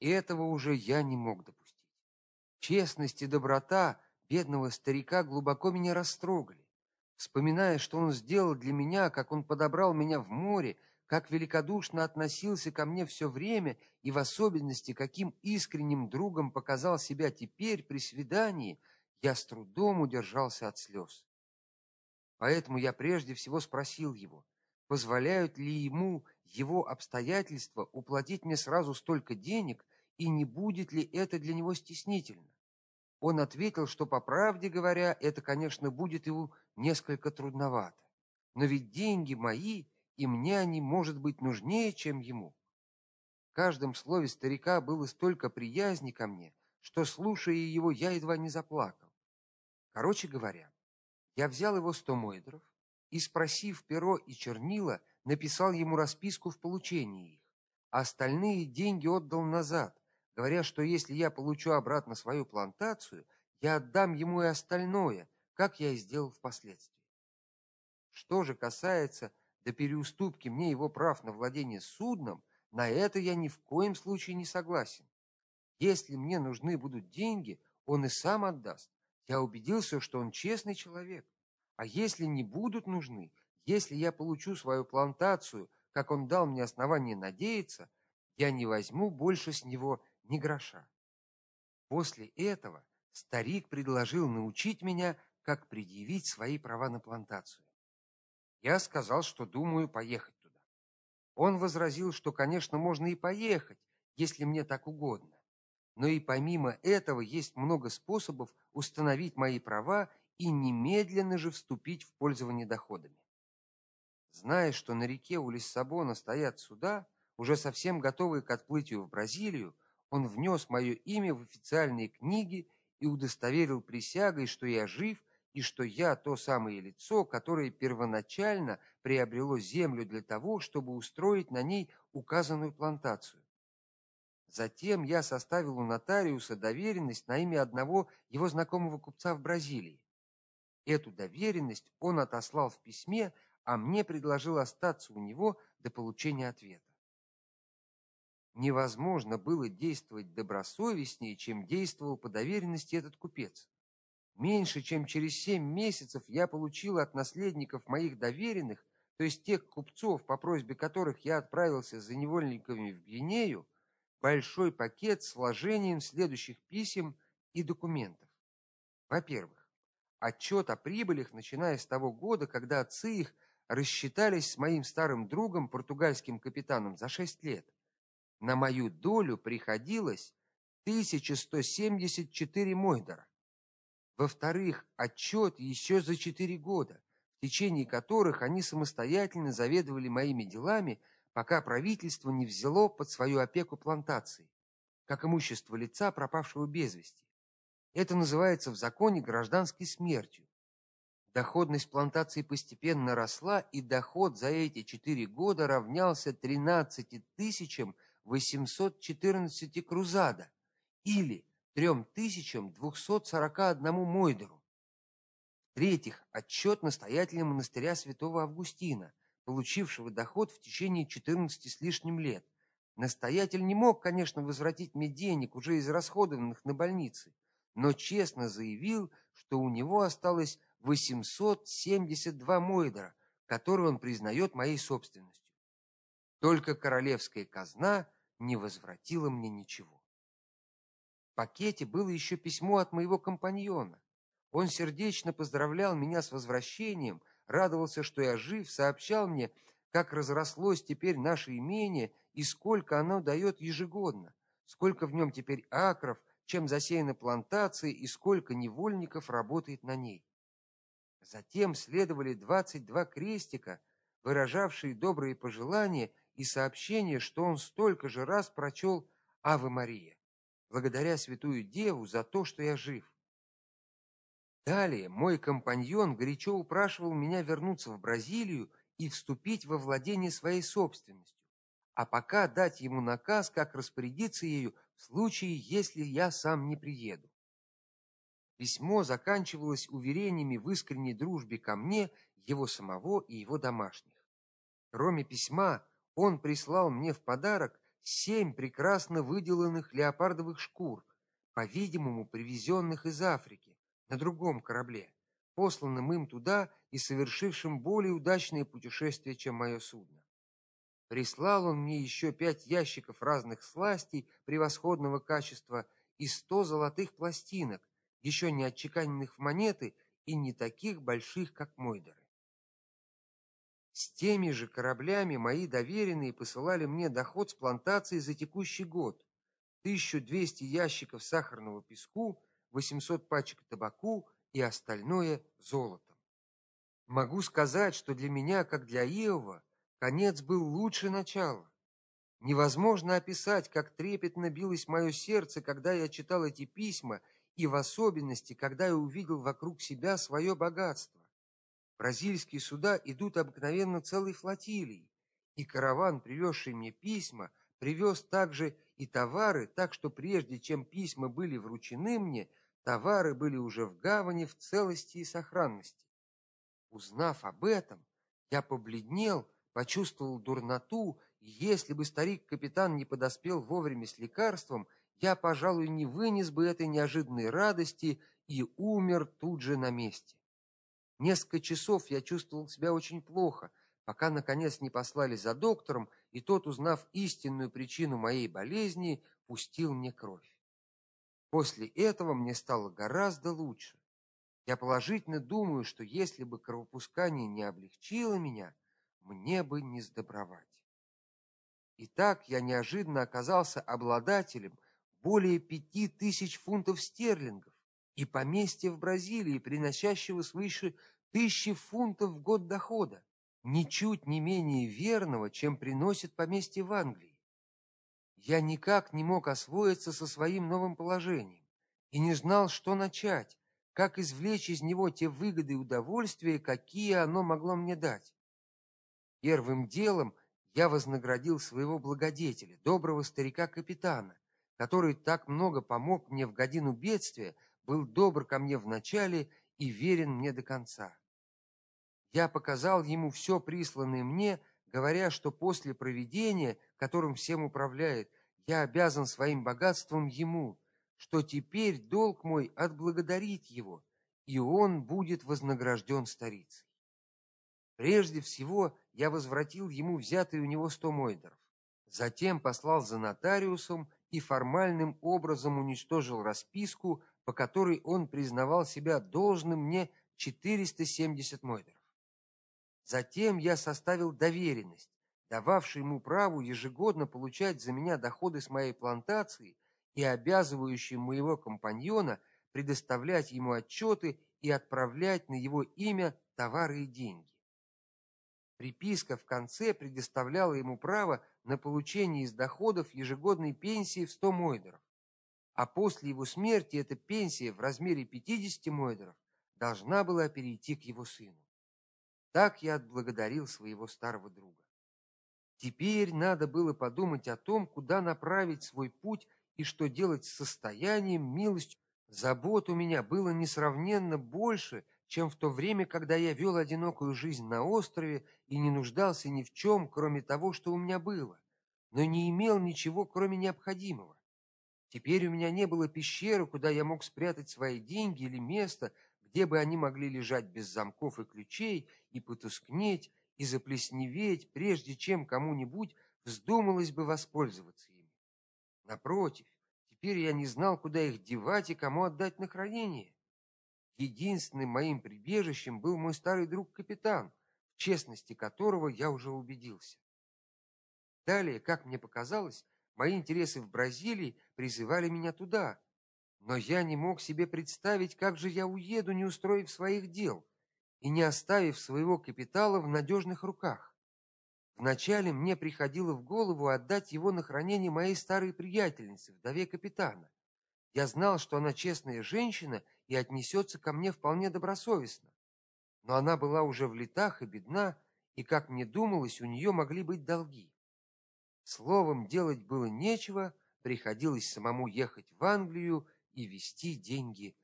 И этого уже я не мог допустить. Честность и доброта бедного старика глубоко меня растрогали. Вспоминая, что он сделал для меня, как он подобрал меня в море, как великодушно относился ко мне все время и в особенности каким искренним другом показал себя теперь при свидании, я с трудом удержался от слез. Поэтому я прежде всего спросил его, позволяют ли ему его обстоятельства уплатить мне сразу столько денег и не будет ли это для него стеснительно. Он ответил, что по правде говоря, это, конечно, будет ему несколько трудновато. Но ведь деньги мои, и мне они, может быть, нужнее, чем ему. В каждом слове старика было столько приязни ко мне, что слушая его, я едва не заплакал. Короче говоря, я взял его сто мойдров и, спросив перо и чернила, написал ему расписку в получении их, а остальные деньги отдал назад, говоря, что если я получу обратно свою плантацию, я отдам ему и остальное, как я и сделал впоследствии. Что же касается до переуступки мне его прав на владение судном, на это я ни в коем случае не согласен. Если мне нужны будут деньги, он и сам отдаст. Я убедился, что он честный человек. А если не будут нужны, если я получу свою плантацию, как он дал мне основание надеяться, я не возьму больше с него ни гроша. После этого старик предложил научить меня, как предъявить свои права на плантацию. Я сказал, что думаю поехать туда. Он возразил, что, конечно, можно и поехать, если мне так угодно. Но и помимо этого есть много способов установить мои права и немедленно же вступить в пользование доходами. Зная, что на реке у Лиссабона стоят суда, уже совсем готовые к отплытию в Бразилию, он внес мое имя в официальные книги и удостоверил присягой, что я жив и что я то самое лицо, которое первоначально приобрело землю для того, чтобы устроить на ней указанную плантацию. Затем я составил у нотариуса доверенность на имя одного его знакомого купца в Бразилии. Эту доверенность он отослал в письме, а мне предложил остаться у него до получения ответа невозможно было действовать добросовестнее, чем действовал по доверенности этот купец. Меньше чем через семь месяцев я получил от наследников моих доверенных, то есть тех купцов, по просьбе которых я отправился за невольниками в Гвинею, большой пакет с вложением следующих писем и документов. Во-первых, отчет о прибылях, начиная с того года, когда отцы их рассчитались с моим старым другом, португальским капитаном, за шесть лет. На мою долю приходилось 1174 мойдера. Во-вторых, отчет еще за четыре года, в течение которых они самостоятельно заведовали моими делами, пока правительство не взяло под свою опеку плантации, как имущество лица, пропавшего без вести. Это называется в законе гражданской смертью. Доходность плантации постепенно росла, и доход за эти четыре года равнялся 13 тысячам 814 крузада или 3241 мойдеру. В-третьих, отчет настоятеля монастыря Святого Августина, получившего доход в течение 14 с лишним лет. Настоятель не мог, конечно, возвратить мне денег, уже израсходованных на больницы, но честно заявил, что у него осталось 872 мойдера, которые он признает моей собственностью. Только королевская казна не возвратила мне ничего. В пакете было еще письмо от моего компаньона. Он сердечно поздравлял меня с возвращением, радовался, что я жив, сообщал мне, как разрослось теперь наше имение и сколько оно дает ежегодно, сколько в нем теперь акров, чем засеяна плантация и сколько невольников работает на ней. Затем следовали двадцать два крестика, выражавшие добрые пожелания и сообщение, что он столько же раз прочел Аве Мария, благодаря Святую Деву за то, что я жив. Далее мой компаньон горячо упрашивал меня вернуться в Бразилию и вступить во владение своей собственностью, а пока дать ему наказ, как распорядиться ею в случае, если я сам не приеду. Письмо заканчивалось уверениями в искренней дружбе ко мне, его самого и его домашних. Кроме письма, он прислал мне в подарок семь прекрасно выделанных леопардовых шкур, по-видимому, привезенных из Африки на другом корабле, посланным им туда и совершившим более удачное путешествие, чем мое судно. Прислал он мне еще пять ящиков разных сластей превосходного качества и сто золотых пластинок, еще не отчеканенных в монеты и не таких больших, как Мойдеры. С теми же кораблями мои доверенные посылали мне доход с плантации за текущий год: 1200 ящиков сахарного песку, 800 пачек табаку и остальное золотом. Могу сказать, что для меня, как для Иова, конец был лучше начала. Невозможно описать, как трепетно билось мое сердце, когда я читал эти письма, и в особенности, когда я увидел вокруг себя свое богатство. Бразильские суда идут обыкновенно целой флотилией, и караван, привезший мне письма, привез также и товары, так что прежде чем письма были вручены мне, товары были уже в гавани в целости и сохранности. Узнав об этом, я побледнел, почувствовал дурноту, и если бы старик-капитан не подоспел вовремя с лекарством, я, пожалуй, не вынес бы этой неожиданной радости и умер тут же на месте. Несколько часов я чувствовал себя очень плохо, пока наконец не послали за доктором, и тот, узнав истинную причину моей болезни, пустил мне кровь. После этого мне стало гораздо лучше. Я положительно думаю, что если бы кровопускание не облегчило меня, мне бы не сдобровать. Итак, я неожиданно оказался обладателем более пяти тысяч фунтов стерлингов, и поместье в Бразилии, приносящего свыше тысячи фунтов в год дохода, ничуть не менее верного, чем приносит поместье в Англии. Я никак не мог освоиться со своим новым положением и не знал, что начать, как извлечь из него те выгоды и удовольствия, какие оно могло мне дать. Первым делом я вознаградил своего благодетеля, доброго старика-капитана, который так много помог мне в годину бедствия, был добр ко мне в начале и верен мне до конца. Я показал ему все присланное мне, говоря, что после провидения, которым всем управляет, я обязан своим богатством ему, что теперь долг мой отблагодарить его, и он будет вознагражден старицей. Прежде всего, я возвратил ему взятые у него сто мойдеров. Затем послал за нотариусом и формальным образом уничтожил расписку, по которой он признавал себя должным мне 470 мойдеров. Затем я составил доверенность, дававшую ему право ежегодно получать за меня доходы с моей плантации и обязывающую моего компаньона предоставлять ему отчеты и отправлять на его имя товары и деньги. Приписка в конце предоставляла ему право на получение из доходов ежегодной пенсии в 100 мойдеров а после его смерти эта пенсия в размере 50 мойдеров должна была перейти к его сыну. Так я отблагодарил своего старого друга. Теперь надо было подумать о том, куда направить свой путь и что делать с состоянием, милостью. Забот у меня было несравненно больше, чем в то время, когда я вел одинокую жизнь на острове и не нуждался ни в чем, кроме того, что у меня было, но не имел ничего, кроме необходимого. Теперь у меня не было пещеры, куда я мог спрятать свои деньги или место, где бы они могли лежать без замков и ключей и потускнеть и заплесневеть, прежде чем кому-нибудь вздумалось бы воспользоваться ими. Напротив, теперь я не знал, куда их девать и кому отдать на хранение. Единственным моим прибежищем был мой старый друг капитан, в честности которого я уже убедился. Далее, как мне показалось, Мои интересы в Бразилии призывали меня туда, но я не мог себе представить, как же я уеду, не устроив своих дел и не оставив своего капитала в надежных руках. Вначале мне приходило в голову отдать его на хранение моей старой приятельнице, вдове капитана. Я знал, что она честная женщина и отнесется ко мне вполне добросовестно. Но она была уже в летах и бедна, и, как мне думалось, у нее могли быть долги. Словом, делать было нечего, приходилось самому ехать в Англию и вести деньги